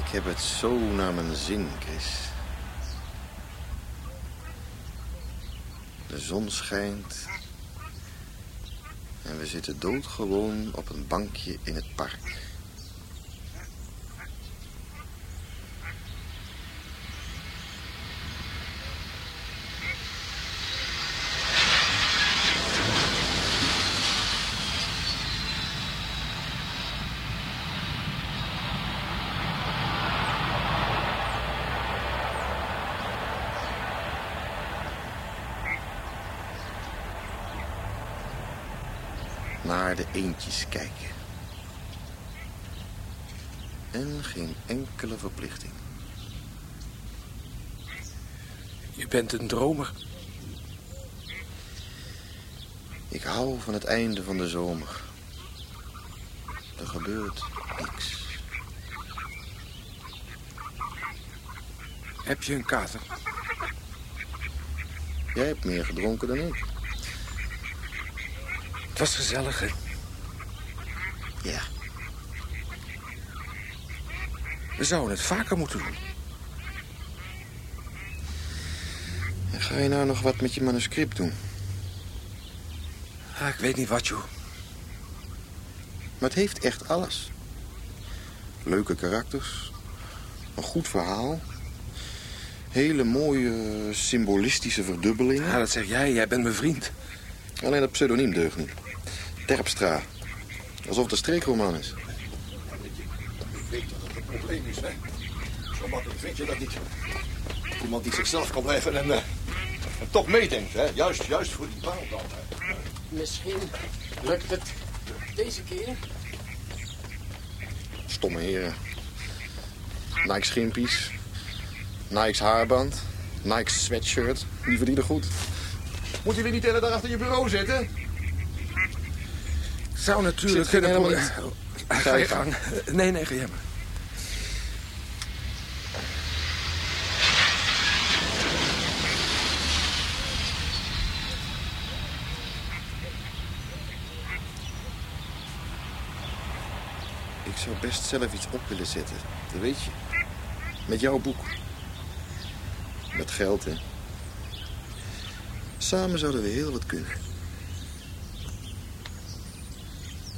Ik heb het zo naar mijn zin, Chris. De zon schijnt. En we zitten doodgewoon op een bankje in het park. naar de eendjes kijken. En geen enkele verplichting. Je bent een dromer. Ik hou van het einde van de zomer. Er gebeurt niks. Heb je een kater? Jij hebt meer gedronken dan ik. Het was gezellig, hè? Ja. We zouden het vaker moeten doen. En ga je nou nog wat met je manuscript doen? Ah, ik weet niet wat, joh. Maar het heeft echt alles. Leuke karakters. Een goed verhaal. Hele mooie symbolistische verdubbelingen. Ja, dat zeg jij. Jij bent mijn vriend. Alleen dat pseudoniem deugt niet. Terpstra. Alsof het een streekroman is. Ik weet dat het een probleem is, hè. Zo makkelijk vind je dat niet. Iemand die zichzelf kan blijven en, uh, en toch meedenkt, hè. Juist, juist voor die baan dan. Hè. Misschien lukt het deze keer. Stomme heren. Nike schimpies. Nike's haarband. Nike's sweatshirt. Die verdienen goed. Moet je weer niet de hele dag achter je bureau zitten? Zou natuurlijk kunnen... helemaal pro- niet. Ga je gang. Nee, nee, ga jij maar. Ik zou best zelf iets op willen zetten. Dat weet je. Met jouw boek. Met geld, hè. Samen zouden we heel wat kunnen.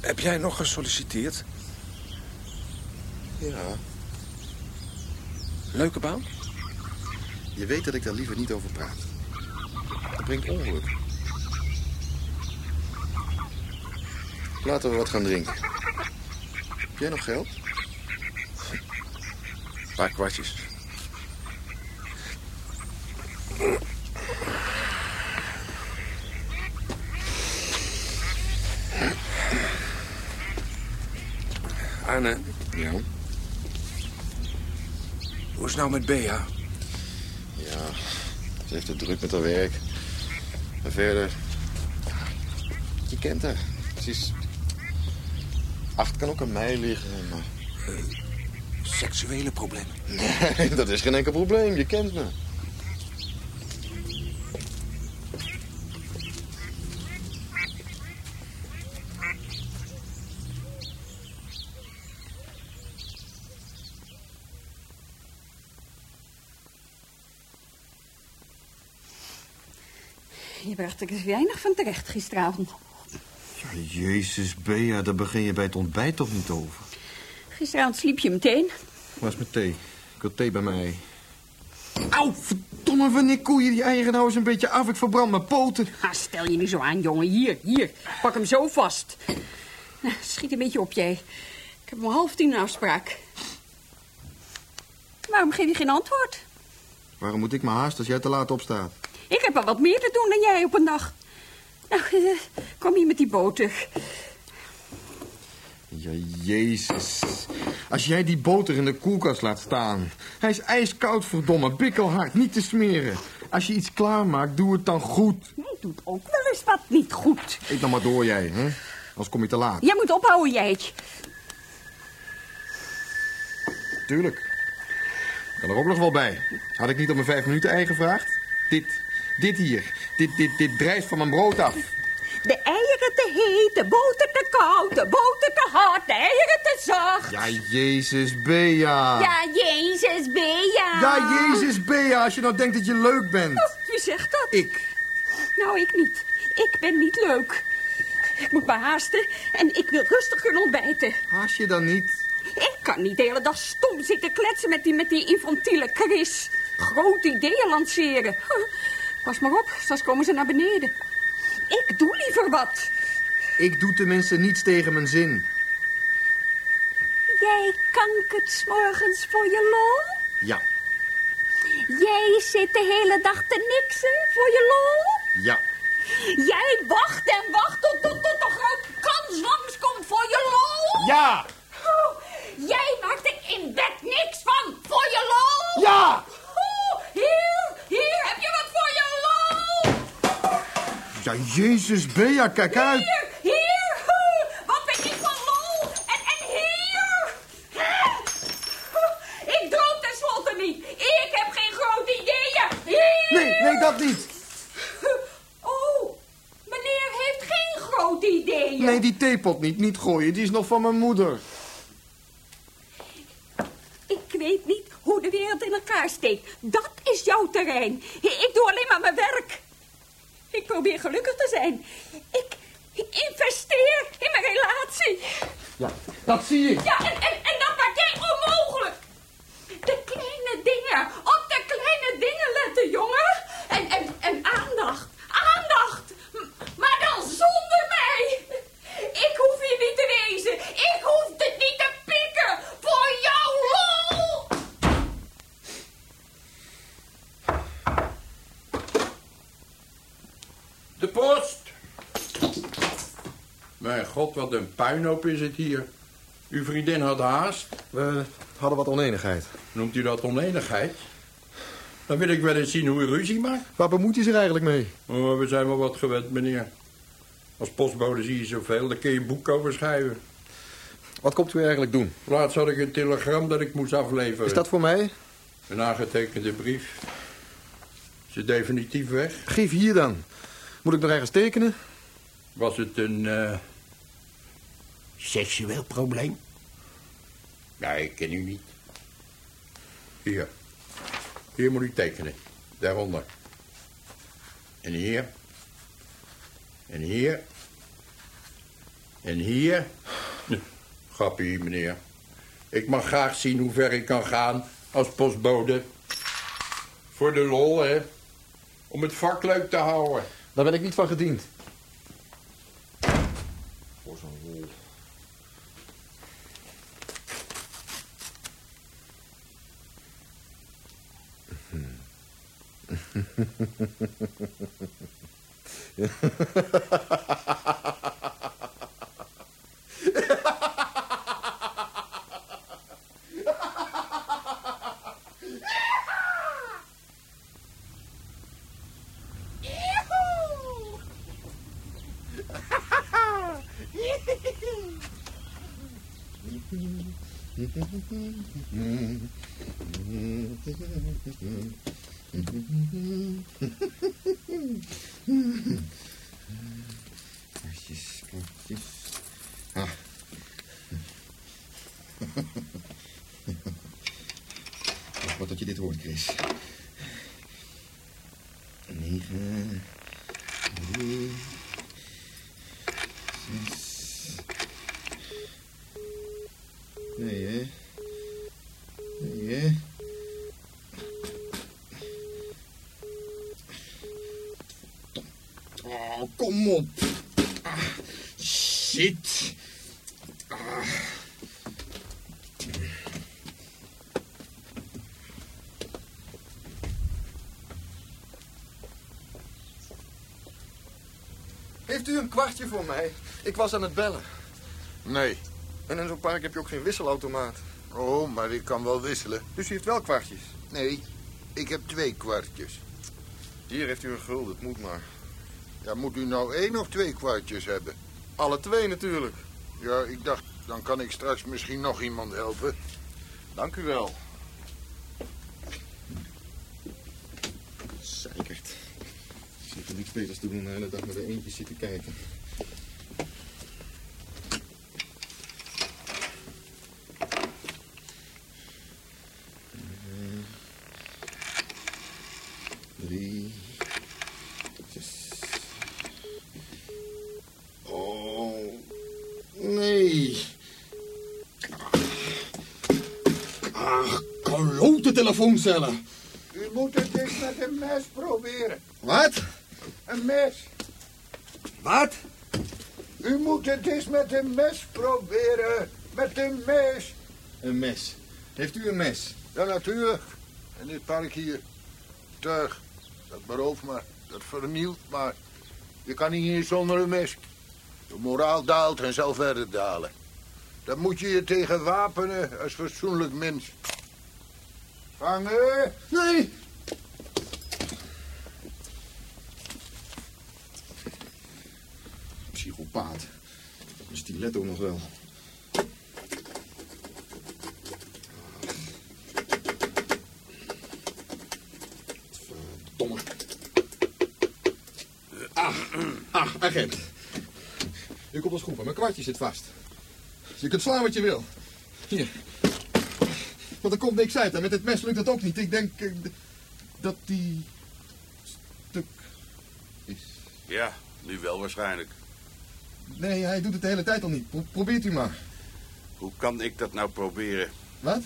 Heb jij nog gesolliciteerd? Ja. Leuke baan? Je weet dat ik daar liever niet over praat. Dat brengt ongeluk. Laten we wat gaan drinken. Heb jij nog geld? Een paar kwartjes. Arne, Ja. hoe is het nou met Bea? Ja, ze heeft het druk met haar werk. En verder... Je kent haar. Ze is... Acht kan ook aan mij liggen, maar... Seksuele problemen. Nee, dat is geen enkel probleem. Je kent me. Je bracht er eens weinig van terecht gisteravond. Ja, jezus, Bea, daar begin je bij het ontbijt toch niet over? Gisteravond sliep je meteen. Waar is mijn thee? Ik wil thee bij mij. Auw, verdomme, wanneer koe je die eieren nou eens een beetje af? Ik verbrand mijn poten. Ah, stel je niet zo aan, jongen. Hier, hier. Pak hem zo vast. Nou, schiet een beetje op, jij. Ik heb om half tien een afspraak. Waarom geef je geen antwoord? Waarom moet ik me haasten als jij te laat opstaat? Ik heb al wat meer te doen dan jij op een dag. Nou, eh, kom hier met die boter. Ja, jezus. Als jij die boter in de koelkast laat staan. Hij is ijskoud, verdomme, bikkelhard, niet te smeren. Als je iets klaarmaakt, doe het dan goed. Jij doet ook wel eens wat niet goed. Eet dan maar door, jij, hè? Anders kom je te laat. Jij moet ophouden, jijtje. Tuurlijk. Kan er ook nog wel bij. Had ik niet om mijn vijf minuten ei gevraagd? Dit, dit hier. Dit, dit, dit drijft van mijn brood af. De eieren te heet, de boter te koud, de boter te hard, de eieren te zacht. Ja, Jezus, Bea. Ja, Jezus, Bea. Ja, Jezus, Bea, als je nou denkt dat je leuk bent. Wie zegt dat? Ik. Nou, ik niet. Ik ben niet leuk. Ik moet me haasten en ik wil rustig kunnen ontbijten. Haast je dan niet? Ik kan niet de hele dag stom zitten kletsen met die, met die infantiele Chris. Grote ideeën lanceren. Huh. Pas maar op, straks komen ze naar beneden. Ik doe liever wat. Ik doe tenminste niets tegen mijn zin. Jij kankert 's morgens voor je lol. Ja, Jij zit de hele dag te niksen voor je lol. ja. Jij wacht en wacht tot, tot, tot de grote kans langskomt voor je lol. Ja! Oh, Jij maakt er in bed niks van voor je lol. Ja! Oh, hier, hier heb je wat. Ja, Jezus, Bea, kijk uit. Hier, hier. Wat ben ik van lol. En, en hier. Ik droom tenslotte niet. Ik heb geen grote ideeën. Hier. Nee, nee, dat niet. Oh, meneer heeft geen grote ideeën. Nee, die theepot niet. Niet gooien, die is nog van mijn moeder. Ik weet niet hoe de wereld in elkaar steekt. Dat is jouw terrein. Ik doe alleen maar mijn werk. Ik probeer gelukkig te zijn. Ik investeer in mijn relatie. Ja, dat zie ik. Ja, en, en, en dat maak jij onmogelijk. De kleine dingen. Op de kleine dingen letten, jongen. En, en, en aandacht. Aandacht. M- Maar dan zonder mij. Ik hoef hier niet te wezen. Ik hoef het niet te pikken. Voor jouw lol. De post! Mijn god, wat een puinhoop is het hier. Uw vriendin had haast. We hadden wat oneenigheid. Noemt u dat oneenigheid? Dan wil ik wel eens zien hoe u ruzie maakt. Waar bemoeit je zich eigenlijk mee? Oh, we zijn wel wat gewend, meneer. Als postbode zie je zoveel, daar kun je een boek over schrijven. Wat komt u eigenlijk doen? Laatst had ik een telegram dat ik moest afleveren. Is dat voor mij? Een aangetekende brief. Is het definitief weg? Geef hier dan. Moet ik nog ergens tekenen? Was het een eh, seksueel probleem? Nee, ik ken u niet. Hier. Hier moet u tekenen. Daaronder. En hier. En hier. En hier. Grappie, meneer. Ik mag graag zien hoe ver ik kan gaan als postbode. Voor de lol, hè. Om het vak leuk te houden. Daar ben ik niet van gediend. Mm-hmm. Kaartjes, kaartjes. Ah. Wacht maar je dit hoort, Chris. Negen. drie. Nee, hè? Oh, kom op. Ah, shit. Ah. Heeft u een kwartje voor mij? Ik was aan het bellen. Nee. En in zo'n park heb je ook geen wisselautomaat. Oh, maar ik kan wel wisselen. Dus u heeft wel kwartjes. Nee, ik heb twee kwartjes. Hier heeft u een gulden, het moet maar. Ja, moet u nou één of twee kwartjes hebben? Alle twee natuurlijk. Ja, ik dacht, dan kan ik straks misschien nog iemand helpen. Dank u wel. Zeikert. Ik zit er niets beters te doen de hele dag naar de eentjes zitten kijken. Ach, klote telefooncellen. U moet het eens met een mes proberen. Wat? Een mes. Wat? U moet het eens met een mes proberen. Met een mes. Een mes. Heeft u een mes? Ja, natuurlijk. En dit park hier. Tuig. Dat berooft me. Dat vernielt maar. Je kan niet eens zonder een mes. De moraal daalt en zal verder dalen. Dan moet je je tegen wapenen als fatsoenlijk mens. Nee! Psychopaat. Stiletto nog wel. Verdomme. Ah, ah, agent. U komt als goed, maar mijn kwartje zit vast. Je kunt slaan wat je wil. Hier. Want er komt niks uit en met het mes lukt dat ook niet. Ik denk eh, dat die stuk is. Ja, nu wel waarschijnlijk. Nee, hij doet het de hele tijd al niet. Pro- probeert u maar. Hoe kan ik dat nou proberen? Wat?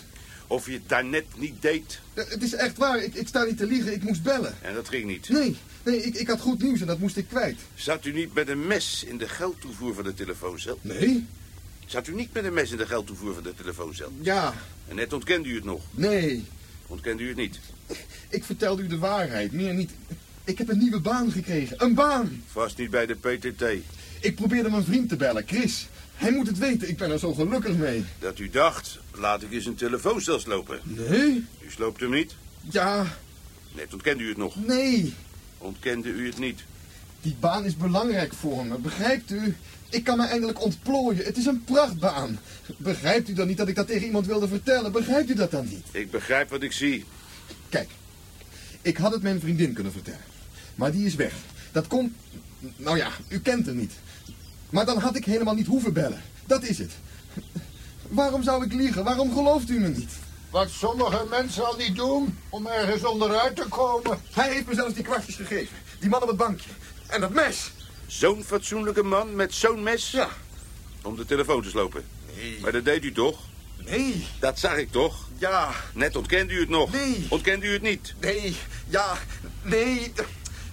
Of je het daarnet niet deed. Eh, Het is echt waar. Ik, ik sta niet te liegen. Ik moest bellen. En dat ging niet. Nee, nee ik, ik had goed nieuws en dat moest ik kwijt. Zat u niet met een mes in de geldtoevoer van de telefooncel? Nee? Zat u niet met een mes in de geldtoevoer van de telefooncel? Ja. En net ontkende u het nog. Nee. Ontkende u het niet? Ik vertelde u de waarheid. Meer niet. Ik heb een nieuwe baan gekregen. Een baan. Vast niet bij de PTT. Ik probeerde mijn vriend te bellen, Chris. Hij moet het weten. Ik ben er zo gelukkig mee. Dat u dacht, laat ik eens een telefooncel slopen. Nee? U sloopt hem niet? Ja. Net ontkende u het nog. Nee. Ontkende u het niet? Die baan is belangrijk voor me, begrijpt u? Ik kan me eindelijk ontplooien. Het is een prachtbaan. Begrijpt u dan niet dat ik dat tegen iemand wilde vertellen? Begrijpt u dat dan niet? Ik begrijp wat ik zie. Kijk, ik had het mijn vriendin kunnen vertellen. Maar die is weg. Dat komt... Nou ja, u kent haar niet. Maar dan had ik helemaal niet hoeven bellen. Dat is het. Waarom zou ik liegen? Waarom gelooft u me niet? Wat sommige mensen al niet doen om ergens onderuit te komen. Hij heeft me zelfs die kwartjes gegeven. Die man op het bankje. En dat mes. Zo'n fatsoenlijke man met zo'n mes? Ja. Om de telefoon te slopen. Nee. Maar dat deed u toch? Nee. Dat zag ik toch? Ja. Net ontkende u het nog. Nee. Ontkende u het niet? Nee, ja, nee.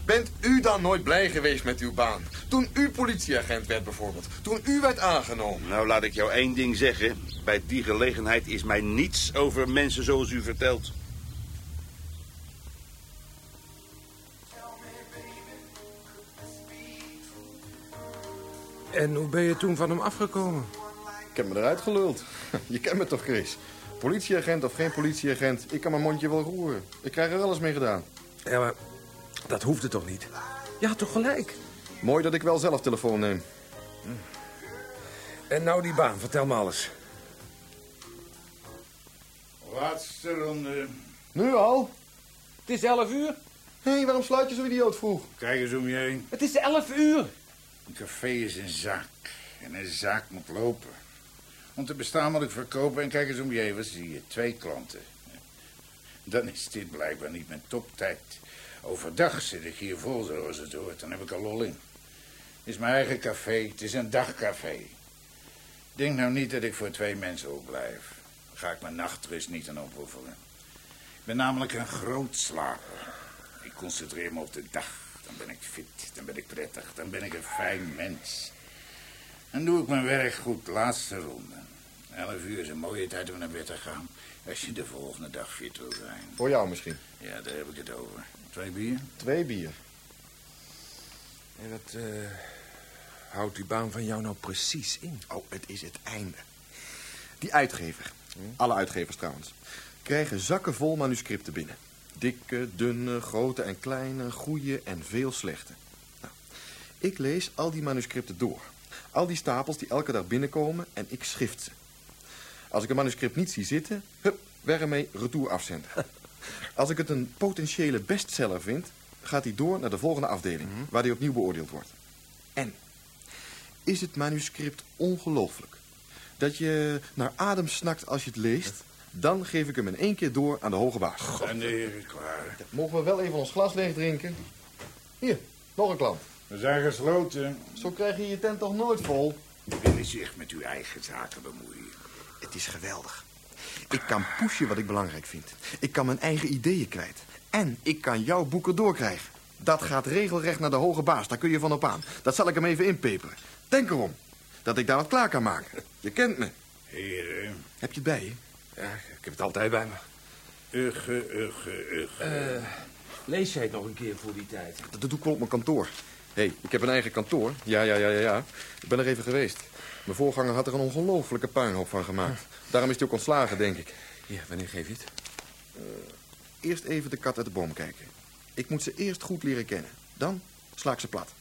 Bent u dan nooit blij geweest met uw baan? Toen u politieagent werd bijvoorbeeld. Toen u werd aangenomen. Nou, laat ik jou één ding zeggen. Bij die gelegenheid is mij niets over mensen zoals u vertelt. En hoe ben je toen van hem afgekomen? Ik heb me eruit geluld. Je kent me toch, Chris? Politieagent of geen politieagent, ik kan mijn mondje wel roeren. Ik krijg er alles mee gedaan. Ja, maar dat hoefde toch niet? Je had toch gelijk? Mooi dat ik wel zelf telefoon neem. En nou die baan, vertel me alles. Laatste ronde. Nu al? Het is elf uur. Hé, hey, waarom sluit je zo idioot vroeg? Kijk eens om je heen. Het is elf uur. Een café is een zaak. En een zaak moet lopen. Om te bestaan moet ik verkopen en kijk eens om je heen. Wat zie je? Twee klanten. Dan is dit blijkbaar niet mijn toptijd. Overdag zit ik hier vol zoals het hoort. Dan heb ik er lol in. Het is mijn eigen café. Het is een dagcafé. Denk nou niet dat ik voor twee mensen opblijf. Dan ga ik mijn nachtrust niet aan opofferen. Ik ben namelijk een groot slaper. Ik concentreer me op de dag. Dan ben ik fit, dan ben ik prettig, dan ben ik een fijn mens. Dan doe ik mijn werk goed, laatste ronde. Elf uur is een mooie tijd om naar bed te gaan. Als je de volgende dag fit wil zijn. Voor jou misschien. Ja, daar heb ik het over. Twee bier? Twee bier. En wat eh, houdt die baan van jou nou precies in? Oh, het is het einde. Die uitgever, alle uitgevers trouwens, krijgen zakken vol manuscripten binnen. Dikke, dunne, grote en kleine, goede en veel slechte. Nou, ik lees al die manuscripten door. Al die stapels die elke dag binnenkomen en ik schrift ze. Als ik een manuscript niet zie zitten, hup, weg ermee, retour afzenden. Als ik het een potentiële bestseller vind, gaat hij door naar de volgende afdeling, waar hij opnieuw beoordeeld wordt. En is het manuscript ongelooflijk. Dat je naar adem snakt als je het leest, dan geef ik hem in één keer door aan de hoge baas. En de heren klaar. Mogen we wel even ons glas leeg drinken? Hier, nog een klant. We zijn gesloten. Zo krijg je je tent toch nooit vol? Willen zich met uw eigen zaken bemoeien. Het is geweldig. Ik kan pushen wat ik belangrijk vind. Ik kan mijn eigen ideeën kwijt. En ik kan jouw boeken doorkrijgen. Dat gaat regelrecht naar de hoge baas, daar kun je van op aan. Dat zal ik hem even inpeperen. Denk erom, dat ik daar wat klaar kan maken. Je kent me. Heren, Heb je het bij je? Ja, ik heb het altijd bij me. ugge, ugge, ugge. Eh, lees jij het nog een keer voor die tijd? Dat doe ik wel op mijn kantoor. Hé, hey, ik heb een eigen kantoor. Ja, ja, ja, ja, ja. Ik ben er even geweest. Mijn voorganger had er een ongelofelijke puinhoop van gemaakt. Daarom is hij ook ontslagen, denk ik. Ja, wanneer geef je het? Eerst even de kat uit de boom kijken. Ik moet ze eerst goed leren kennen. Dan sla ik ze plat.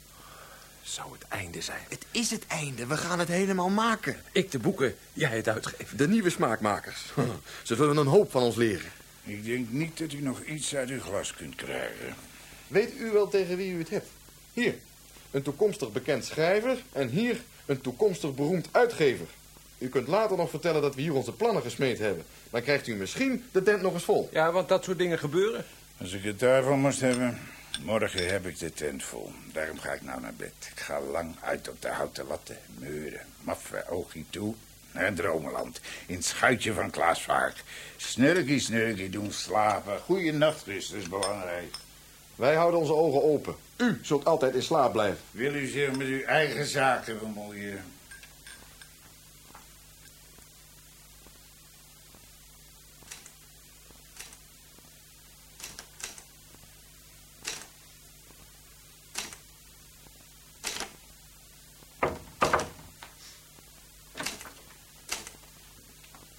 Zou het einde zijn? Het is het einde. We gaan het helemaal maken. Ik de boeken, jij het uitgeven. De nieuwe smaakmakers. Ze zullen een hoop van ons leren. Ik denk niet dat u nog iets uit uw glas kunt krijgen. Weet u wel tegen wie u het hebt? Hier, een toekomstig bekend schrijver en hier een toekomstig beroemd uitgever. U kunt later nog vertellen dat we hier onze plannen gesmeed hebben. Dan krijgt u misschien de tent nog eens vol. Ja, want dat soort dingen gebeuren. Als ik het daarvan moest hebben... Morgen heb ik de tent vol. Daarom ga ik nou naar bed. Ik ga lang uit op de houten latten. Meuren, maffe oogie toe. Naar Dromeland. In het schuitje van Klaas Vaak. Snurkie, snurkie doen slapen. Goeie nachtrust, dat is belangrijk. Wij houden onze ogen open. U zult altijd in slaap blijven. Wil u zich met uw eigen zaken bemoeien?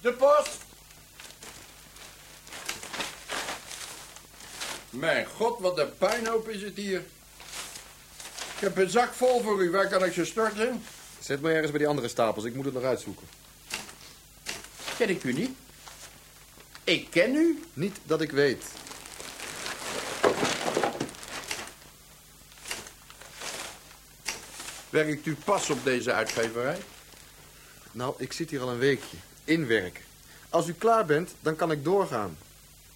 De post! Mijn god, wat een puinhoop is het hier. Ik heb een zak vol voor u. Waar kan ik ze storten? Zet me ergens bij die andere stapels. Ik moet het nog uitzoeken. Ken ik u niet? Ik ken u. Niet dat ik weet. Werkt u pas op deze uitgeverij? Nou, ik zit hier al een weekje. Inwerken. Als u klaar bent, dan kan ik doorgaan.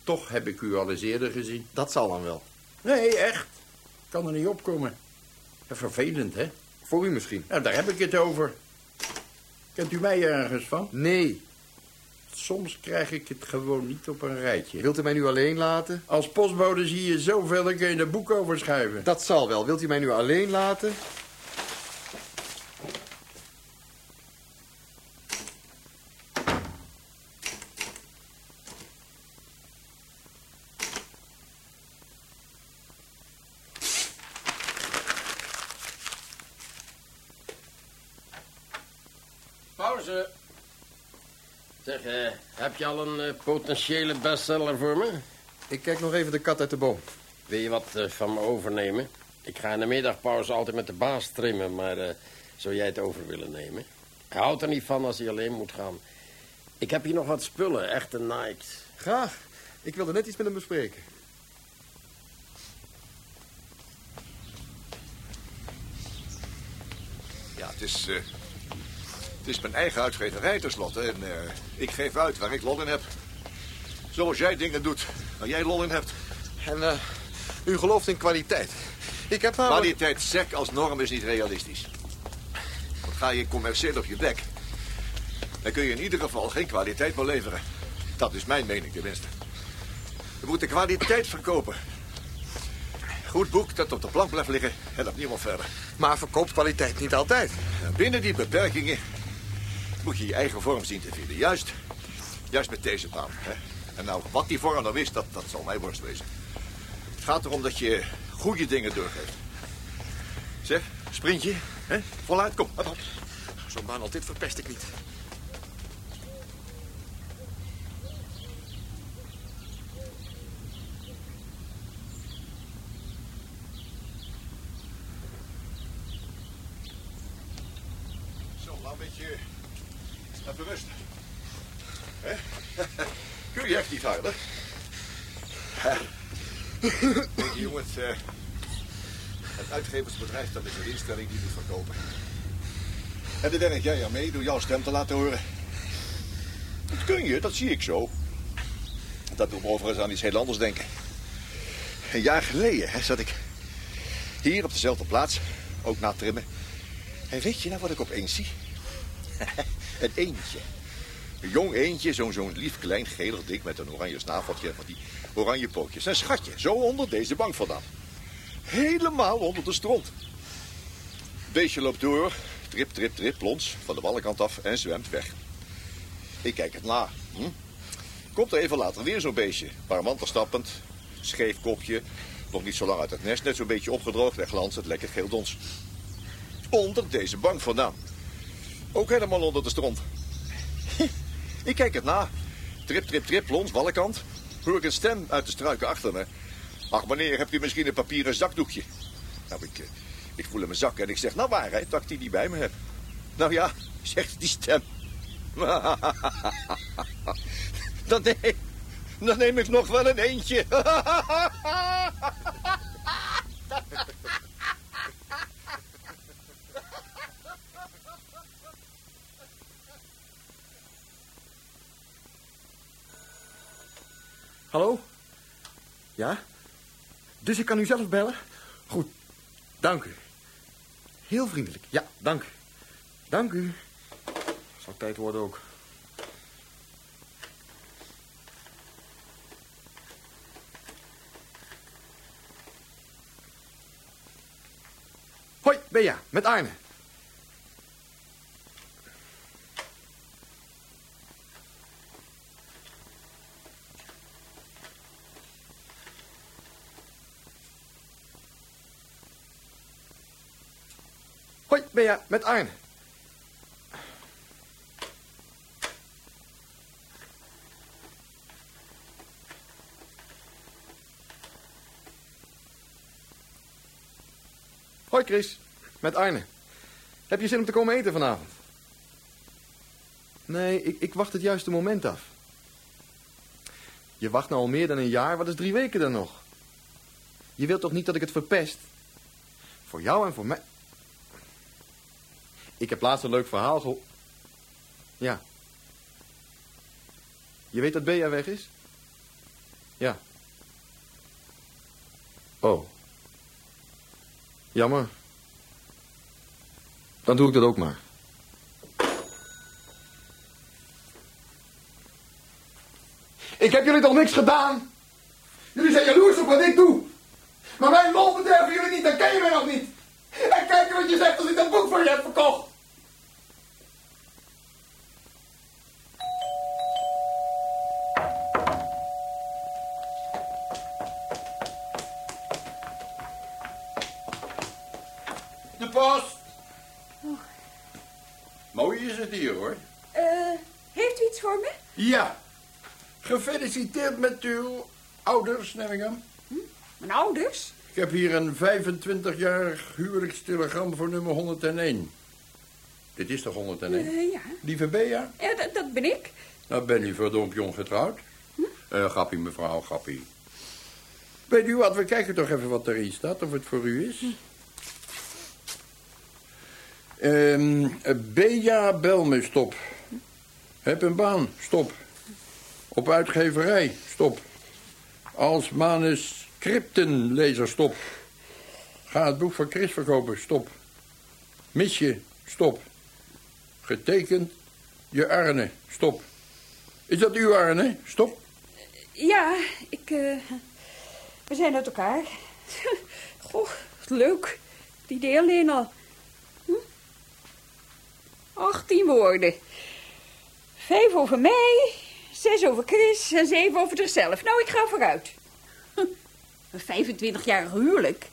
Toch heb ik u al eens eerder gezien. Dat zal dan wel. Nee, echt. Kan er niet opkomen. Ja, Vervelend, hè? Voor u misschien. Nou, daar heb ik het over. Kent u mij ergens van? Nee. Soms krijg ik het gewoon niet op een rijtje. Wilt u mij nu alleen laten? Als postbode zie je zoveel, dan kun je een boek overschrijven. Dat zal wel. Wilt u mij nu alleen laten? Pauze. Zeg, eh, heb je al een eh, potentiële bestseller voor me? Ik kijk nog even de kat uit de boom. Wil je wat eh, van me overnemen? Ik ga in de middagpauze altijd met de baas trimmen, maar eh, zou jij het over willen nemen? Hij houdt er niet van als hij alleen moet gaan. Ik heb hier nog wat spullen, echte Nikes. Graag. Ik wilde net iets met hem bespreken. Ja, het is, eh, is mijn eigen uitgeverij tenslotte. En eh, ik geef uit waar ik lol in heb. Zoals jij dingen doet waar jij lol in hebt. En eh, u gelooft in kwaliteit. Ik heb namelijk... Kwaliteit sec als norm is niet realistisch. Want ga je commercieel op je bek... dan kun je in ieder geval geen kwaliteit meer leveren. Dat is mijn mening tenminste. We moeten kwaliteit verkopen. Goed boek dat op de plank blijft liggen en dat niemand verder. Maar verkoopt kwaliteit niet altijd. En binnen die beperkingen moet je je eigen vorm zien te vinden. Juist, juist met deze baan. Hè? En nou, wat die vorm nou is, dat, dat zal mij worst wezen. Het gaat erom dat je goede dingen doorgeeft. Zeg, sprintje, hè? voluit, kom. Zo'n baan als dit verpest ik niet. Zo, laat een beetje rusten. Hè? Kun je echt niet harder? Weet jongens, eh, het uitgeversbedrijf dat is een instelling die moet verkopen. En daar denk jij aan mee door jouw stem te laten horen. Dat kun je, dat zie ik zo. Dat doet me overigens aan iets heel anders denken. Een jaar geleden hè, zat ik hier op dezelfde plaats, ook na het trimmen. En weet je nou wat ik opeens zie? Een eendje. Een jong eendje, zo'n zo'n lief klein gelig dik met een oranje snaveltje van die oranje pootjes. Een schatje, zo onder deze bank vandaan. Helemaal onder de stront. Beestje loopt door, trip, trip, trip, plons, van de ballenkant af en zwemt weg. Ik kijk het na. Hm? Komt er even later weer zo'n beestje. Een paar mantel stappend, scheef kopje, nog niet zo lang uit het nest, net zo'n beetje opgedroogd en glanzend, lekker geel dons. Onder deze bank vandaan. Ook helemaal onder de stront. Ik kijk het na. Trip, trip, trip, plons, ballenkant. Hoor ik een stem uit de struiken achter me. Ach, meneer, hebt u misschien een papieren zakdoekje? Nou, ik, eh, ik voel in mijn zak en ik zeg, nou waarheid dat ik die niet bij me heb. Nou ja, zegt die stem. Dan neem, dan neem ik nog wel een eentje. Hallo? Ja? Dus ik kan u zelf bellen? Goed, dank u. Heel vriendelijk, ja, dank. Dank u. Zal tijd worden ook. Hoi, Bea, met Arne. Bea, met Arne. Hoi, Chris. Met Arne. Heb je zin om te komen eten vanavond? Nee, ik, ik wacht het juiste moment af. Je wacht nou al meer dan een jaar, wat is drie weken dan nog? Je wilt toch niet dat ik het verpest? Voor jou en voor mij... Ik heb laatst een leuk verhaal gehoord. Ja. Je weet dat Bea weg is? Ja. Oh. Jammer. Dan doe ik dat ook maar. Ik heb jullie toch niks gedaan? Jullie zijn jaloers op wat ik doe. Maar mijn lol bederven jullie niet, dan ken je mij nog niet. En kijk wat je zegt als ik dat boek voor je heb verkocht. Gefeliciteerd met uw ouders, ik aan. Mijn ouders? Ik heb hier een 25-jarig huwelijkstelegram voor nummer 101. Dit is toch 101? Eh, ja. Lieve Bea, Ja, dat, ben ik. nou ben u verdomd jong getrouwd. Eh, grappie, mevrouw, grappie. Weet u wat, we kijken toch even wat erin staat, of het voor u is. Ehm Bea, bel me, stop. Heb een baan, stop. Op uitgeverij, stop. Als manuscriptenlezer, stop. Ga het boek van Chris verkopen, stop. Mis je, stop. Getekend, je Arne, stop. Is dat uw Arne? Stop. Ja, ik... eh, we zijn uit elkaar. Goh, leuk. Het idee alleen al. Hm? 18 woorden. Vijf over mij, zes over Chris en zeven over zichzelf. Nou, ik ga vooruit. Een 25-jarig huwelijk.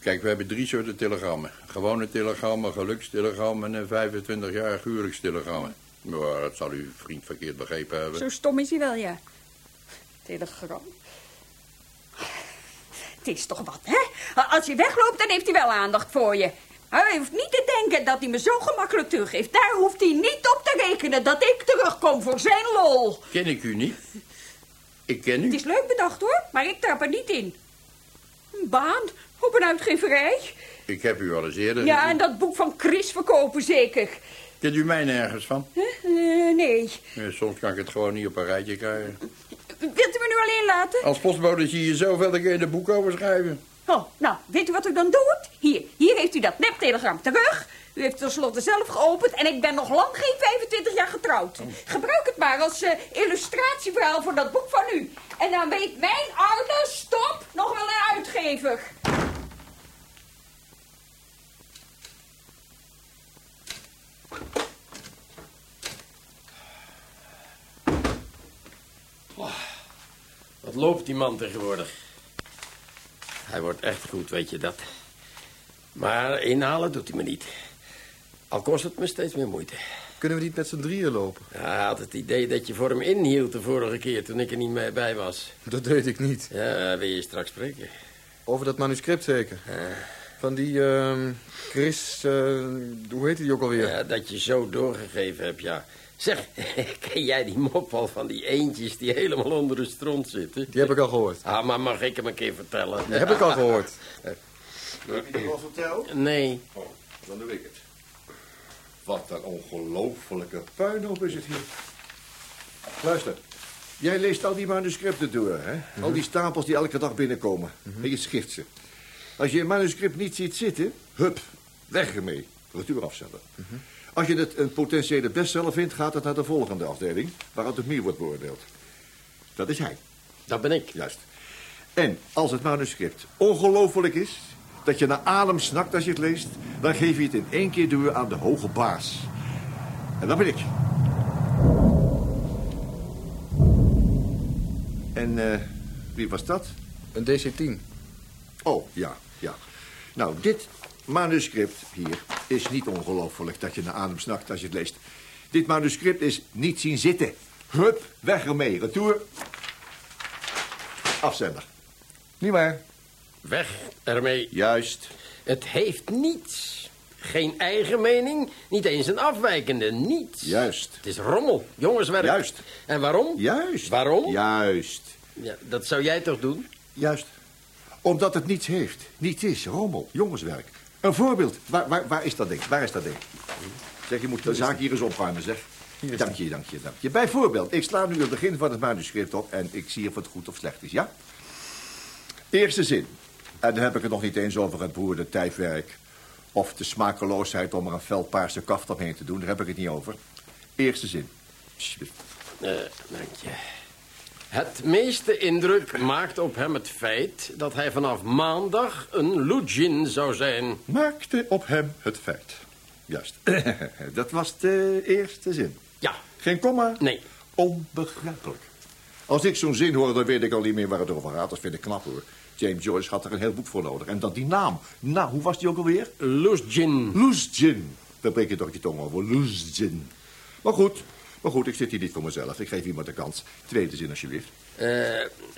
Kijk, we hebben drie soorten telegrammen. Gewone telegrammen, gelukstelegrammen en 25-jarig huwelijkstelegrammen. Maar dat zal uw vriend verkeerd begrepen hebben. Zo stom is hij wel, ja. Telegram. Het is toch wat, hè? Als je wegloopt, dan heeft hij wel aandacht voor je. Hij hoeft niet te denken dat hij me zo gemakkelijk teruggeeft. Daar hoeft hij niet op te rekenen dat ik terugkom voor zijn lol. Ken ik u niet? Ik ken Het u. is leuk bedacht, hoor, maar ik trap er niet in. Een baan op een uitgeverij. Ik heb u al eens eerder Ja, gezien. en dat boek van Chris verkopen, zeker. Kent u mij nergens van? Huh? Eh, nee. Soms kan ik het gewoon niet op een rijtje krijgen. Wilt u me nu alleen laten? Als postbode zie je zoveel dat ik in een boek over schrijven. Oh, nou, weet u wat u dan doet? Hier, hier heeft u dat neptelegram terug. U heeft tenslotte zelf geopend en ik ben nog lang geen 25 jaar getrouwd. Gebruik het maar als eh, illustratieverhaal voor dat boek van u. En dan weet mijn oude stop nog wel een uitgever. Wat loopt die man tegenwoordig? Hij wordt echt goed, weet je dat. Maar inhalen doet hij me niet. Al kost het me steeds meer moeite. Kunnen we niet met z'n drieën lopen? Ja, hij had het idee dat je voor hem inhield de vorige keer toen ik er niet mee bij was. Dat deed ik niet. Ja, wil je straks spreken? Over dat manuscript zeker. Van die, ehm Chris, eh, hoe heet die ook alweer? Ja, dat je zo doorgegeven hebt, ja. Zeg, ken jij die mop al van die eentjes die helemaal onder de stront zitten? Die heb ik al gehoord. Ah, maar mag ik hem een keer vertellen? Die heb ik al gehoord. Heb je die al verteld? Nee. Oh, dan doe ik het. Wat een ongelofelijke puinhoop is het hier. Luister, jij leest al die manuscripten door, hè? Al die stapels die elke dag binnenkomen. En je schift ze. Als je een manuscript niet ziet zitten, hup, weg ermee. Retour afzenden. Als je het een potentiële bestseller vindt, gaat het naar de volgende afdeling, waaruit het meer wordt beoordeeld. Dat is hij. Dat ben ik. Juist. En als het manuscript ongelooflijk is, dat je naar adem snakt als je het leest, dan geef je het in één keer door aan de hoge baas. En dat ben ik. En eh, wie was dat? Een DC-10. Oh, ja, ja. Nou, dit manuscript hier is niet ongelooflijk dat je naar adem snakt als je het leest. Dit manuscript is niet zien zitten. Hup, weg ermee. Retour. Afzender. Niet waar? Weg ermee. Juist. Het heeft niets. Geen eigen mening, niet eens een afwijkende, niets. Juist. Het is rommel, jongenswerk. Juist. En waarom? Juist. Waarom? Juist. Ja, dat zou jij toch doen? Juist. Omdat het niets heeft. Niets is. Rommel. Jongenswerk. Een voorbeeld. Waar, waar, waar is dat ding? Waar is dat ding? Zeg, je moet de zaak hier eens opruimen, zeg. Dank je, dank je, dank je. Bijvoorbeeld, ik sla nu het begin van het manuscript op... en ik zie of het goed of slecht is, ja? Eerste zin. En dan heb ik het nog niet eens over het beroerde tijdwerk... of de smakeloosheid om er een felpaarse kaft omheen te doen. Daar heb ik het niet over. Eerste zin. Eh, dank je. Het meeste indruk maakt op hem het feit dat hij vanaf maandag een Lujin zou zijn. Maakte op hem het feit. Juist. dat was de eerste zin. Ja. Geen komma? Nee. Onbegrijpelijk. Als ik zo'n zin hoor, dan weet ik al niet meer waar het over gaat. Dat vind ik knap, hoor. James Joyce had er een heel boek voor nodig. En dat die naam. Nou, hoe was die ook alweer? Lujin. Luzjin. Daar breek je toch je tong over. Luzjin. Maar goed. Maar goed, ik zit hier niet voor mezelf. Ik geef iemand de kans. Tweede zin, alsjeblieft. Eh,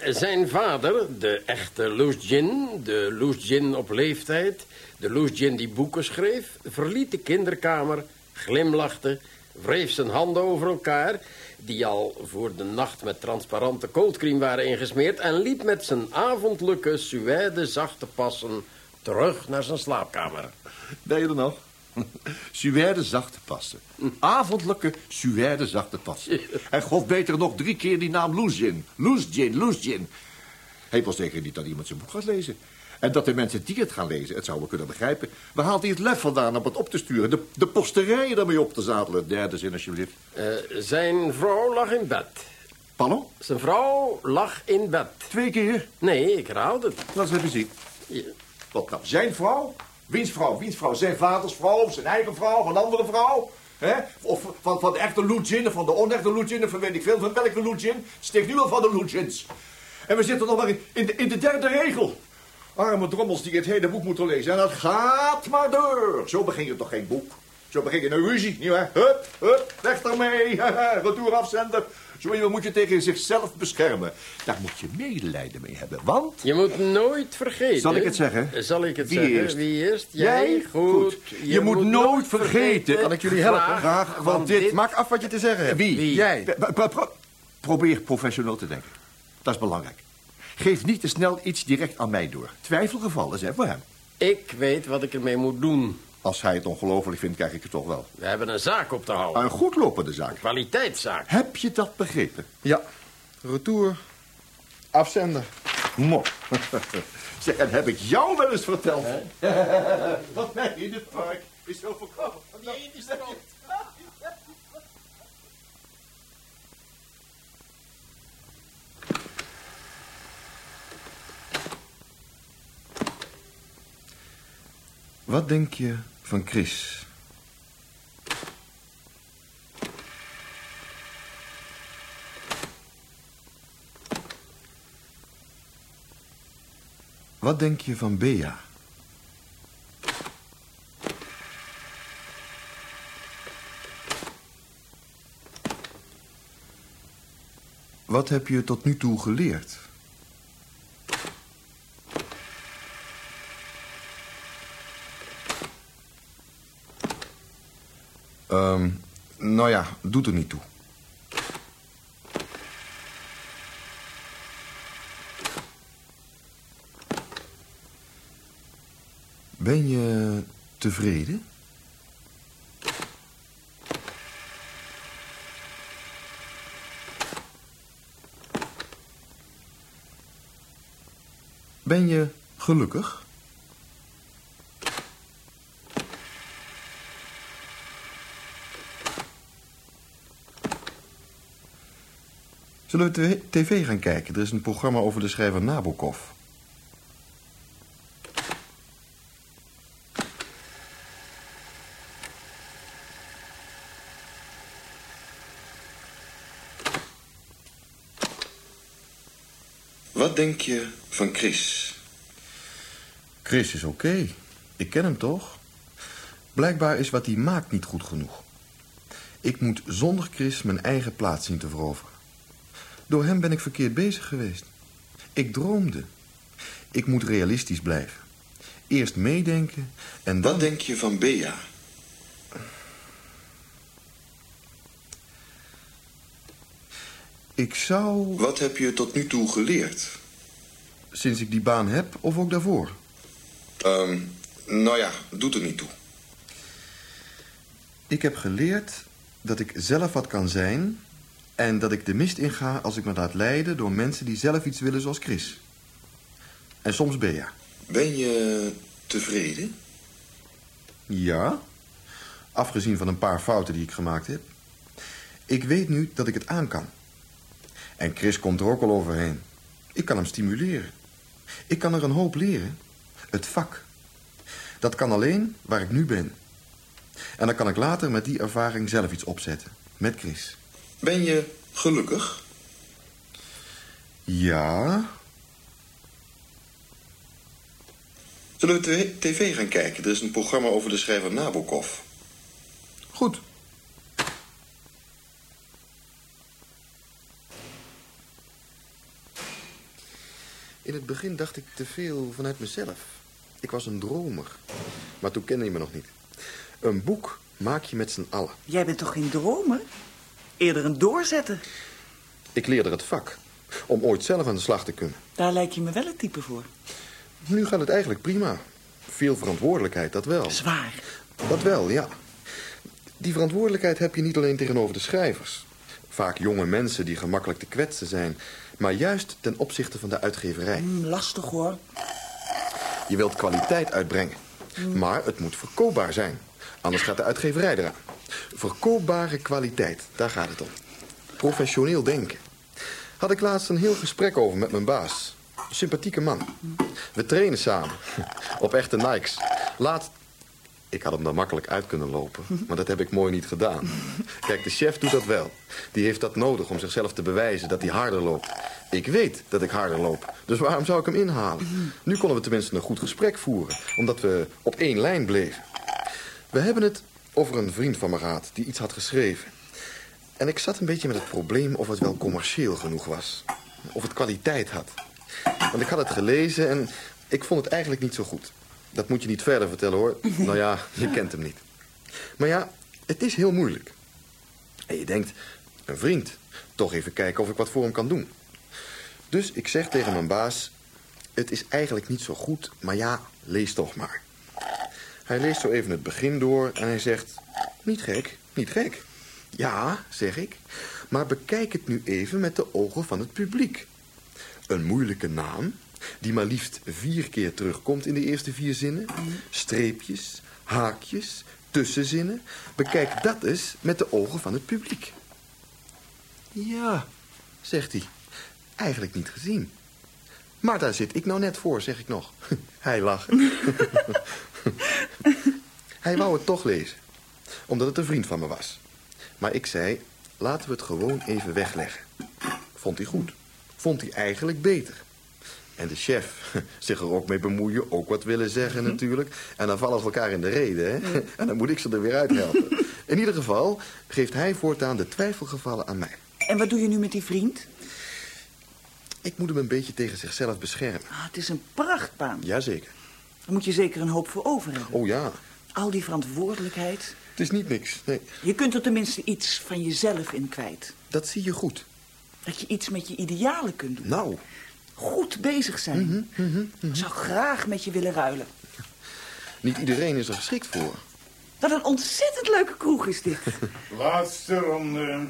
zijn vader, de echte Lujin, de Lujin op leeftijd... de Lujin die boeken schreef, verliet de kinderkamer, glimlachte... wreef zijn handen over elkaar... die al voor de nacht met transparante coldcream waren ingesmeerd... en liep met zijn avondelijke suède zachte passen terug naar zijn slaapkamer. Ben je er nog? Suède zachte passen. Avondelijke suède zachte passen. En god beter nog drie keer die naam Luzjin. Luzjin, Luzjin. Hij wil zeker niet dat iemand zijn boek gaat lezen. En dat de mensen die het gaan lezen het zouden kunnen begrijpen. Waar haalt hij het lef vandaan om het op te sturen? De, de posterijen daarmee op te zadelen. Derde zin, alsjeblieft. Eh, zijn vrouw lag in bed. Pardon? Zijn vrouw lag in bed. Twee keer? Nee, ik herhaal het. Laat eens even zien. Ja. Wat nou? Zijn vrouw? Wiens vrouw? Wiens vrouw? Zijn vaders vrouw? Of zijn eigen vrouw? Of een andere vrouw? Hè? Of van, van de echte Lujin of van de onechte Lujin of van weet ik veel. Van welke Lujin? Steek nu al van de Lujins. En we zitten nog maar in, in, de, in de derde regel. Arme drommels die het hele boek moeten lezen. En dat gaat maar door. Zo begin je toch geen boek? Zo begin je een ruzie, nietwaar? Hup, hup, weg daarmee. Retour afzender. Zo iemand moet je tegen zichzelf beschermen. Daar moet je medelijden mee hebben, want... Je moet nooit vergeten... Zal ik het zeggen? Zal ik het Wie zeggen? eerst? Wie eerst? Jij? Goed. Je, moet, nooit vergeten... Kan ik jullie helpen? Graag, want dit... Maak af wat je te zeggen hebt. Wie? Wie? Jij. Pro- pro- pro- probeer professioneel te denken. Dat is belangrijk. Geef niet te snel iets direct aan mij door. Twijfelgevallen zijn voor hem. Ik weet wat ik ermee moet doen. Als hij het ongelooflijk vindt, krijg ik het toch wel. We hebben een zaak op te houden. Een goed lopende zaak. Kwaliteitszaak. Heb je dat begrepen? Ja. Retour. Afzender. Mooi. zeg, en heb ik jou wel eens verteld? Wat mij in het park Is zo voorkomen. Die is er Wat denk je van Chris? Wat denk je van Bea? Wat heb je tot nu toe geleerd? Ehm, nou ja, doet er niet toe. Ben je tevreden? Ben je gelukkig? Zullen we tv gaan kijken? Er is een programma over de schrijver Nabokov. Wat denk je van Chris? Chris is oké. Ik ken hem toch? Blijkbaar is wat hij maakt niet goed genoeg. Ik moet zonder Chris mijn eigen plaats zien te veroveren. Door hem ben ik verkeerd bezig geweest. Ik droomde. Ik moet realistisch blijven. Eerst meedenken en dan... Wat denk je van Bea? Ik zou... Wat heb je tot nu toe geleerd? Sinds ik die baan heb of ook daarvoor? Ehm, nou ja, doet er niet toe. Ik heb geleerd dat ik zelf wat kan zijn... en dat ik de mist inga als ik me laat leiden... door mensen die zelf iets willen zoals Chris. En soms Bea. Ben je tevreden? Ja, afgezien van een paar fouten die ik gemaakt heb. Ik weet nu dat ik het aan kan. En Chris komt er ook al overheen. Ik kan hem stimuleren. Ik kan er een hoop leren. Het vak. Dat kan alleen waar ik nu ben. En dan kan ik later met die ervaring zelf iets opzetten. Met Chris. Ben je gelukkig? Ja. Zullen we tv gaan kijken? Er is een programma over de schrijver Nabokov. Goed. In het begin dacht ik te veel vanuit mezelf. Ik was een dromer. Maar toen kende je me nog niet. Een boek maak je met z'n allen. Jij bent toch geen dromer? Eerder een doorzetter. Ik leerde het vak. Om ooit zelf aan de slag te kunnen. Daar lijkt je me wel het type voor. Nu gaat het eigenlijk prima. Veel verantwoordelijkheid, dat wel. Zwaar. Dat wel, ja. Die verantwoordelijkheid heb je niet alleen tegenover de schrijvers. Vaak jonge mensen die gemakkelijk te kwetsen zijn. Maar juist ten opzichte van de uitgeverij. Mm, lastig hoor. Je wilt kwaliteit uitbrengen. Maar het moet verkoopbaar zijn. Anders gaat de uitgeverij eraan. Verkoopbare kwaliteit, daar gaat het om. Professioneel denken. Had ik laatst een heel gesprek over met mijn baas. Sympathieke man. We trainen samen. Op echte Nikes. Laatst... Ik had hem daar makkelijk uit kunnen lopen. Maar dat heb ik mooi niet gedaan. Kijk, de chef doet dat wel. Die heeft dat nodig om zichzelf te bewijzen dat hij harder loopt. Ik weet dat ik harder loop. Dus waarom zou ik hem inhalen? Nu konden we tenminste een goed gesprek voeren. Omdat we op één lijn bleven. We hebben het over een vriend van me gehad die iets had geschreven. En ik zat een beetje met het probleem of het wel commercieel genoeg was. Of het kwaliteit had. Want ik had het gelezen en ik vond het eigenlijk niet zo goed. Dat moet je niet verder vertellen, hoor. Nou ja, je kent hem niet. Maar ja, het is heel moeilijk. En je denkt, een vriend, toch even kijken of ik wat voor hem kan doen. Dus ik zeg tegen mijn baas... het is eigenlijk niet zo goed, maar ja, lees toch maar. Hij leest zo even het begin door en hij zegt... niet gek, niet gek. Ja, zeg ik, maar bekijk het nu even met de ogen van het publiek. Een moeilijke naam, die maar liefst vier keer terugkomt in de eerste vier zinnen. Streepjes, haakjes, tussenzinnen. Bekijk dat eens met de ogen van het publiek. Ja, zegt hij. Eigenlijk niet gezien. Maar daar zit ik nou net voor, zeg ik nog. Hij lacht. hij wou het toch lezen. Omdat het een vriend van me was. Maar ik zei, laten we het gewoon even wegleggen. Vond hij goed. Vond hij eigenlijk beter. En de chef zich er ook mee bemoeien, ook wat willen zeggen natuurlijk. En dan vallen ze elkaar in de reden, hè. En dan moet ik ze er weer uit helpen. In ieder geval geeft hij voortaan de twijfelgevallen aan mij. En wat doe je nu met die vriend? Ik moet hem een beetje tegen zichzelf beschermen. Ah, het is een prachtbaan. Jazeker. Daar moet je zeker een hoop voor over hebben. Oh ja, Al die verantwoordelijkheid. het is niet niks. Nee, Je kunt er tenminste iets van jezelf in kwijt. dat zie je goed. Dat je iets met je idealen kunt doen. Nou, Goed bezig zijn. Ik zou graag met je willen ruilen. niet iedereen is er geschikt voor. Wat een ontzettend leuke kroeg is dit. Laatste ronde.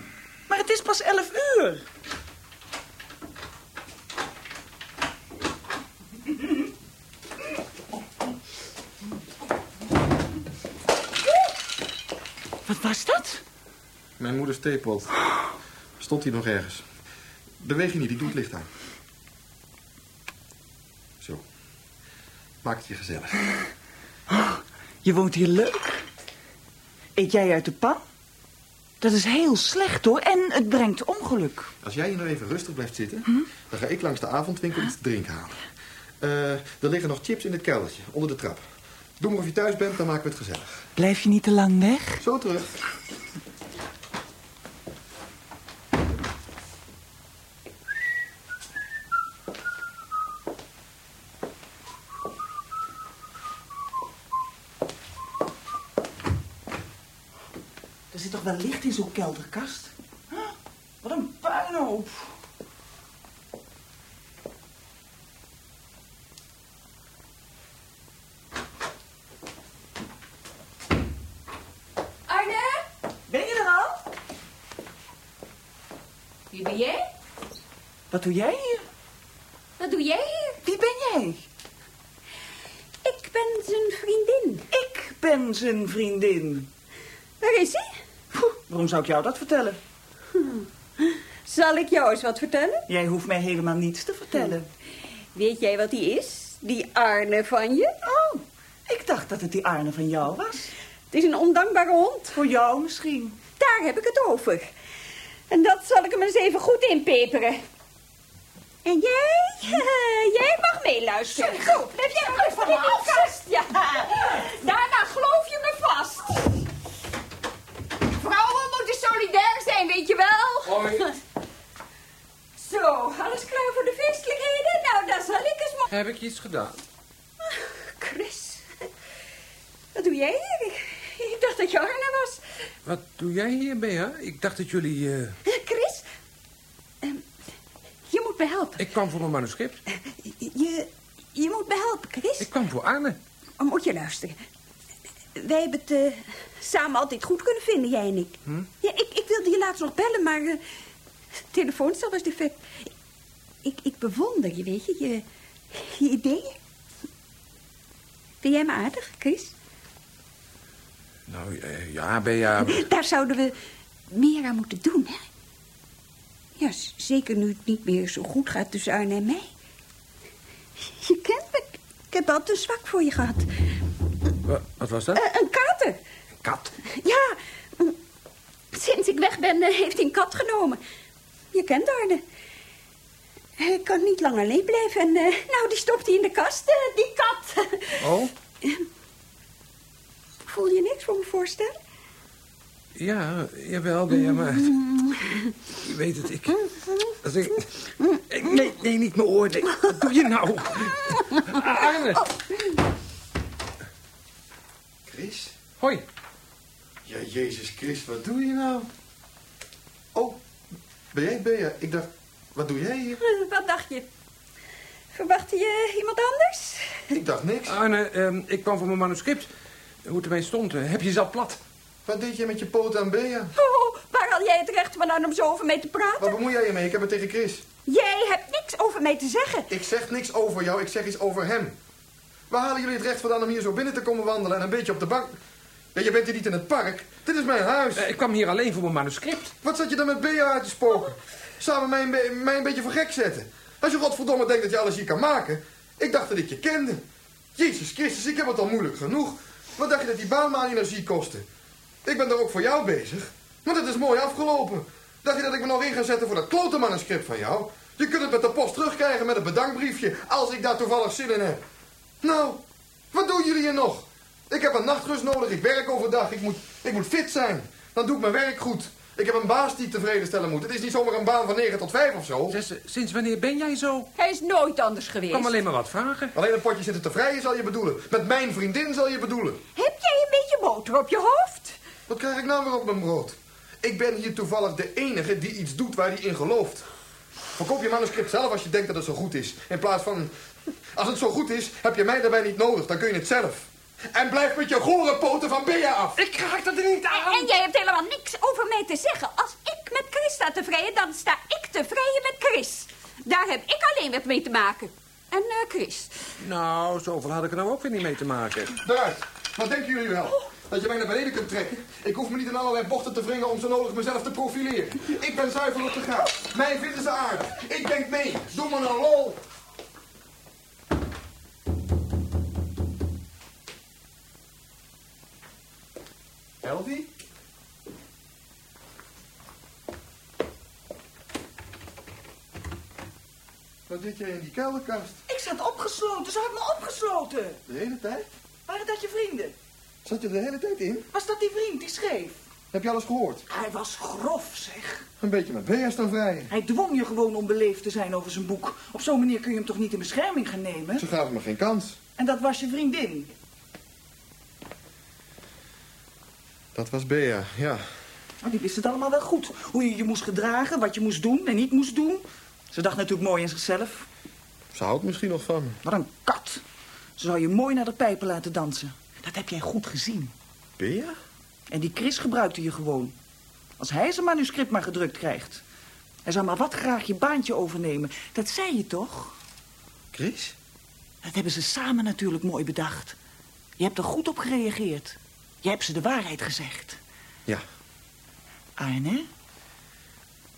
Maar het is pas 11 uur. Wat was dat? Mijn moeders theepot. Stond hier nog ergens. Beweeg je niet, ik doe het licht aan. Zo. Maak het je gezellig. Je woont hier leuk. Eet jij uit de pan? Dat is heel slecht hoor. En het brengt ongeluk. Als jij hier nou even rustig blijft zitten, dan ga ik langs de avondwinkel iets te drinken halen. Eh, er liggen nog chips in het keldertje, onder de trap. Doe maar of je thuis bent, dan maken we het gezellig. Blijf je niet te lang weg? Zo terug. Er zit toch wel licht in zo'n kelderkast? Huh? Wat een puinhoop. Arne, Ben je er al? wie ben jij? Wat doe jij hier? Wat doe jij hier? Wie ben jij? Ik ben zijn vriendin. Ik ben zijn vriendin. Waar is hij? Waarom zou ik jou dat vertellen? Zal ik jou eens wat vertellen? Jij hoeft mij helemaal niets te vertellen. Weet jij wat hij is? Die Arne van je? Oh, ik dacht dat het die Arne van jou was. Het is een ondankbare hond. Voor jou misschien. Daar heb ik het over. En dat zal ik hem eens even goed inpeperen. En jij? jij mag meeluisteren. Zo, heb jij maar van me vast. Ja. Daarna geloof je me vast. Vrouwen moeten solidair zijn, weet je wel. Hoi. Zo, alles klaar voor de feestelijkheden? Nou, daar zal ik eens maar... Heb ik iets gedaan? Chris, wat doe jij hier? Ik, ik dacht dat je Arne was. Wat doe jij hier, Bea? Ik dacht dat jullie... eh, Chris, moet me helpen. Ik kwam voor mijn manuscript. Je, je moet me helpen, Chris. Ik kwam voor Arne. Oh, moet je luisteren. Wij hebben het eh, samen altijd goed kunnen vinden, jij en ik. Ja, ik, ik wilde je laatst nog bellen, maar het telefoonstel was defect. Ik, ik bewonder je, weet je, je, je ideeën. Vind jij me aardig, Chris? Nou, eh, ja, Bea... Daar zouden we meer aan moeten doen, hè? Ja, zeker nu het niet meer zo goed gaat tussen Arne en mij. Je kent me. Ik heb altijd een zwak voor je gehad. Wa- Wat was dat? Eh, een kater. Kat. Ja, mm, sinds ik weg ben eh, heeft hij een kat genomen. Je kent Arne. Hij kan niet lang alleen blijven en eh, nou, die stopt hij in de kast, die kat. Oh? Voel je niks voor me voorstellen? Ja, jawel, Bea, maar... Je weet het, ik... Als ik... Nee, nee, niet mijn oor. Nee. Wat doe je nou? Arne. Chris? Hoi. Ja, Jezus Chris, wat doe je nou? Oh, ben jij Bea? Ik dacht, wat doe jij hier? Wat dacht je? Verwachtte je iemand anders? Ik dacht niks. Arne, ehm, ik kwam voor mijn manuscript. Hoe het ermee stond. eh, Heb je ze al plat? Wat deed jij met je poten aan Bea? Oh, waar haal jij het recht vandaan om zo over mij te praten? Wat bemoei jij je mee? Ik heb het tegen Chris. Jij hebt niks over mij te zeggen. Ik zeg niks over jou, ik zeg iets over hem. Waar halen jullie het recht vandaan om hier zo binnen te komen wandelen en een beetje op de bank... Ja, je bent hier niet in het park. Dit is mijn huis. Eh, Ik kwam hier alleen voor mijn manuscript. Wat zat je dan met Bea uit te spoken? Samen mij een, be- mij een beetje voor gek zetten. Als je godverdomme denkt dat je alles hier kan maken. Ik dacht dat ik je kende. Jezus Christus, ik heb het al moeilijk genoeg. Wat dacht je dat die baan me aan energie kostte? Ik ben daar ook voor jou bezig. Maar het is mooi afgelopen. Dacht je dat ik me nog in ga zetten voor dat klote manuscript van jou? Je kunt het met de post terugkrijgen met een bedankbriefje, als ik daar toevallig zin in heb. Nou, wat doen jullie hier nog? Ik heb een nachtrust nodig, ik werk overdag, ik moet, ik moet fit zijn. Dan doe ik mijn werk goed. Ik heb een baas die tevreden stellen moet. Het is niet zomaar een baan van 9 tot 5 of zo. Zes, sinds wanneer ben jij zo? Hij is nooit anders Ik geweest. kwam alleen maar wat vragen. Alleen een potje zitten te vrijen zal je bedoelen. Met mijn vriendin zal je bedoelen. Heb jij een beetje boter op je hoofd? Wat krijg ik nou weer op mijn brood? Ik ben hier toevallig de enige die iets doet waar hij in gelooft. Verkoop je manuscript zelf als je denkt dat het zo goed is. In plaats van, als het zo goed is, heb je mij daarbij niet nodig. Dan kun je het zelf. En blijf met je gore poten van Bea af. Ik raak dat er niet aan. En jij hebt helemaal niks over mij te zeggen. Als ik met Chris sta te vrijen, dan sta ik te vrijen met Chris. Daar heb ik alleen wat mee te maken. En eh, Chris. Nou, zoveel had ik er nou ook weer niet mee te maken. Eruit. Wat denken jullie wel? Dat je mij naar beneden kunt trekken? Ik hoef me niet in allerlei bochten te wringen om zo nodig mezelf te profileren. Ik ben zuiver op de graad. Mij vinden ze aardig. Ik denk mee. Doe me een lol. Elvie? Wat zit jij in die kelderkast? Ik zat opgesloten, ze had me opgesloten. De hele tijd? Waren dat je vrienden? Zat je er de hele tijd in? Was dat die vriend die schreef? Heb je alles gehoord? Hij was grof, zeg. Een beetje met Bea staan vrijen. Hij dwong je gewoon om beleefd te zijn over zijn boek. Op zo'n manier kun je hem toch niet in bescherming gaan nemen? Ze gaven me geen kans. En dat was je vriendin. Dat was Bea, ja. Nou, die wist het allemaal wel goed. Hoe je je moest gedragen, wat je moest doen en niet moest doen. Ze dacht natuurlijk mooi in zichzelf. Ze houdt misschien nog van me. Wat een kat. Ze zou je mooi naar de pijpen laten dansen. Dat heb jij goed gezien. Bea? En die Chris gebruikte je gewoon. Als hij zijn manuscript maar gedrukt krijgt. Hij zou maar wat graag je baantje overnemen. Dat zei je toch? Chris? Dat hebben ze samen natuurlijk mooi bedacht. Je hebt er goed op gereageerd. Je hebt ze de waarheid gezegd. Ja. Arne,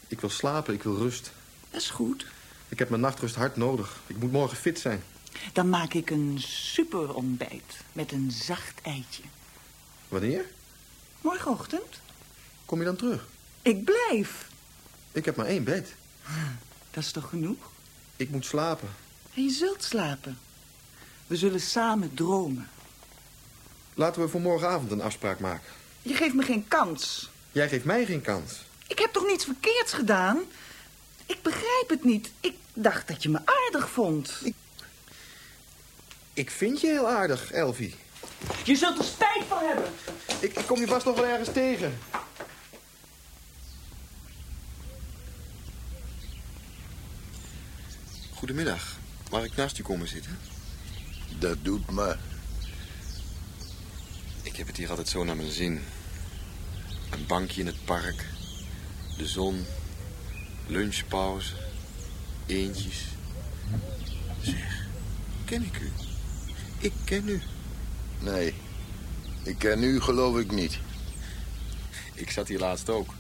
Ik wil slapen, ik wil rust. dat is goed. Ik heb mijn nachtrust hard nodig. Ik moet morgen fit zijn. Dan maak ik een super ontbijt met een zacht eitje. Wanneer? Morgenochtend? Kom je dan terug? Ik blijf. Ik heb maar één bed. Dat is toch genoeg? Ik moet slapen. En je zult slapen. We zullen samen dromen. Laten we voor morgenavond een afspraak maken. Je geeft me geen kans. Jij geeft mij geen kans. Ik heb toch niets verkeerds gedaan? Ik begrijp het niet. Ik dacht dat je me aardig vond. Ik vind je heel aardig, Elvie. Je zult er spijt van hebben. Ik, ik kom je vast nog wel ergens tegen. Goedemiddag. Mag ik naast u komen zitten? Dat doet maar. Ik heb het hier altijd zo naar mijn zin. Een bankje in het park. De zon. Lunchpauze. Eentjes. Zeg, ken ik u? Ik ken u. Nee, ik ken u geloof ik niet. Ik zat hier laatst ook.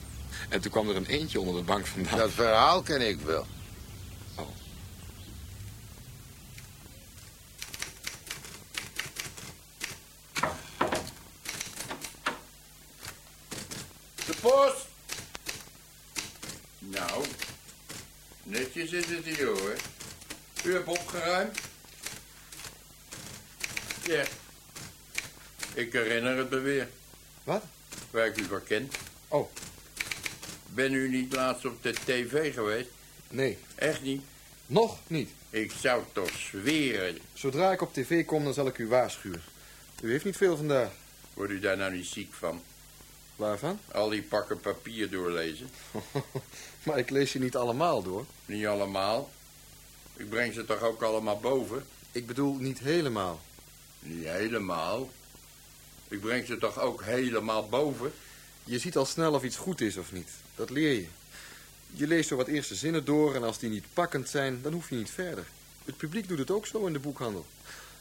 En toen kwam er een eentje onder de bank vandaan. Dat verhaal ken ik wel. Oh. De post! Nou, netjes is het hier hoor. U hebt opgeruimd? Ja. Ik herinner het me weer. Wat? Waar ik u van ken. Oh, Ben u niet laatst op de tv geweest? nee. Echt niet? Nog niet. Ik zou toch zweren. Zodra ik op tv kom, dan zal ik u waarschuwen. U heeft niet veel vandaag. Wordt u daar nou niet ziek van? Waarvan? Al die pakken papier doorlezen? maar ik lees je niet allemaal door. Niet allemaal. Ik breng ze toch ook allemaal boven? Ik bedoel niet helemaal. Niet helemaal. Ik breng ze toch ook helemaal boven? Je ziet al snel of iets goed is of niet. Dat leer je. Je leest zo wat eerste zinnen door en als die niet pakkend zijn, dan hoef je niet verder. Het publiek doet het ook zo in de boekhandel.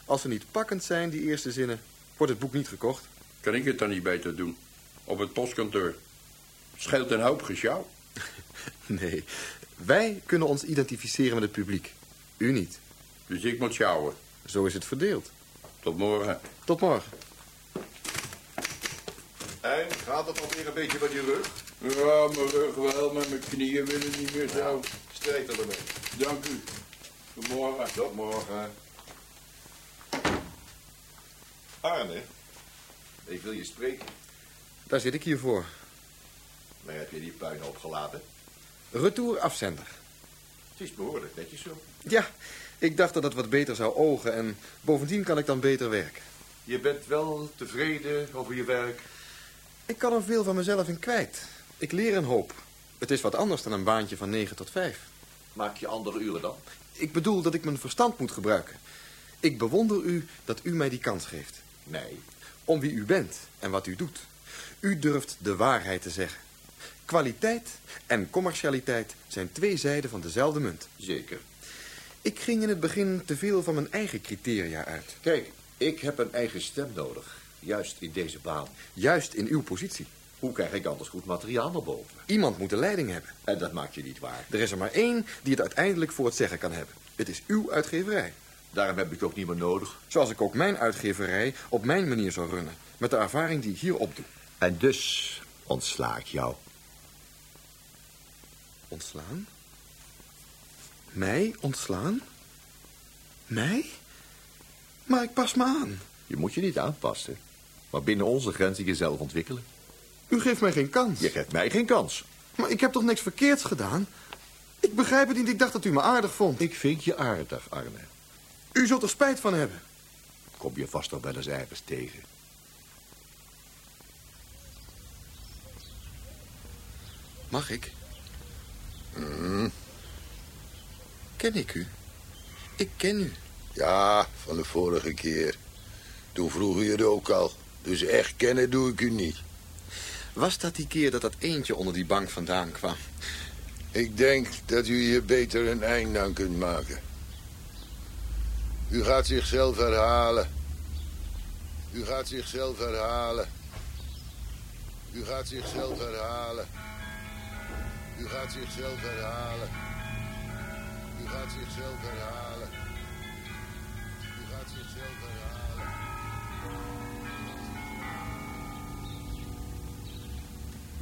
Als ze niet pakkend zijn, die eerste zinnen, wordt het boek niet gekocht. Kan ik het dan niet beter doen? Op het postkantoor. Scheelt een hoop gesjouw. Nee, wij kunnen ons identificeren met het publiek. U niet. Dus ik moet sjouwen. Zo is het verdeeld. Tot morgen. Tot morgen. En gaat het alweer een beetje met je rug? Ja, mijn rug wel, maar mijn knieën willen niet meer zo. Strijd er ermee. Dank u. Tot morgen. Tot morgen. Arne, ik wil je spreken. Daar zit ik hier voor. Waar heb je die puin opgelaten? Retour afzender. Het is behoorlijk netjes zo. Ja, ik dacht dat het wat beter zou ogen en bovendien kan ik dan beter werken. Je bent wel tevreden over je werk. Ik kan er veel van mezelf in kwijt. Ik leer een hoop. Het is wat anders dan een baantje van 9 tot 5. Maak je andere uren dan? Ik bedoel dat ik mijn verstand moet gebruiken. Ik bewonder u dat u mij die kans geeft. Nee. Om wie u bent en wat u doet. U durft de waarheid te zeggen. Kwaliteit en commercialiteit zijn twee zijden van dezelfde munt. Zeker. Ik ging in het begin te veel van mijn eigen criteria uit. Kijk, ik heb een eigen stem nodig. Juist in deze baan. Juist in uw positie. Hoe krijg ik anders goed materiaal naar boven? Iemand moet de leiding hebben. En dat maakt je niet waar. Er is er maar één die het uiteindelijk voor het zeggen kan hebben. Het is uw uitgeverij. Daarom heb ik ook niet meer nodig. Zoals ik ook mijn uitgeverij op mijn manier zou runnen. Met de ervaring die ik hier opdoe. En dus ontsla ik jou. Ontslaan? Mij ontslaan? Mij? Maar ik pas me aan. Je moet je niet aanpassen. Maar binnen onze grenzen jezelf ontwikkelen. U geeft mij geen kans. Je geeft mij geen kans. Maar ik heb toch niks verkeerds gedaan? Ik begrijp het niet. Ik dacht dat u me aardig vond. Ik vind je aardig, Arne. U zult er spijt van hebben. Kom je vast nog wel eens ergens tegen. Mag ik? Mm, Ken ik u? Ik ken u. ja, van de vorige keer. Toen vroeg u het ook al. Dus echt kennen doe ik u niet. Was dat die keer dat dat eentje onder die bank vandaan kwam? Ik denk dat u hier beter een einde aan kunt maken. U gaat zichzelf herhalen. U gaat zichzelf herhalen. U gaat zichzelf herhalen. U gaat zichzelf herhalen. U gaat zichzelf herhalen. U gaat zichzelf herhalen.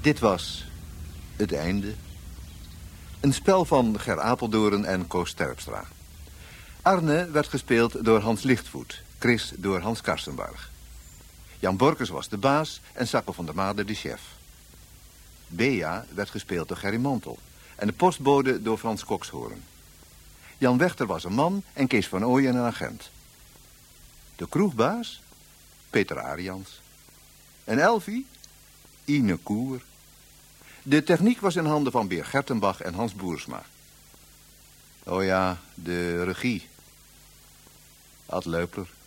Dit was Het Einde. Een spel van Ger Apeldoorn en Koos Terpstra. Arne werd gespeeld door Hans Lichtvoet, Chris door Hans Karstenbarg. Jan Borkers was de baas en Sakko van der Made de chef. Bea werd gespeeld door Gerry Mantel en de postbode door Frans Kokshoorn. Jan Wechter was een man en Kees van Ooyen een agent. De kroegbaas? Peter Arians. En Elfie? Ine Koer. De techniek was in handen van Beer Gertenbach en Hans Boersma. Oh ja, de regie. Ad Leupler.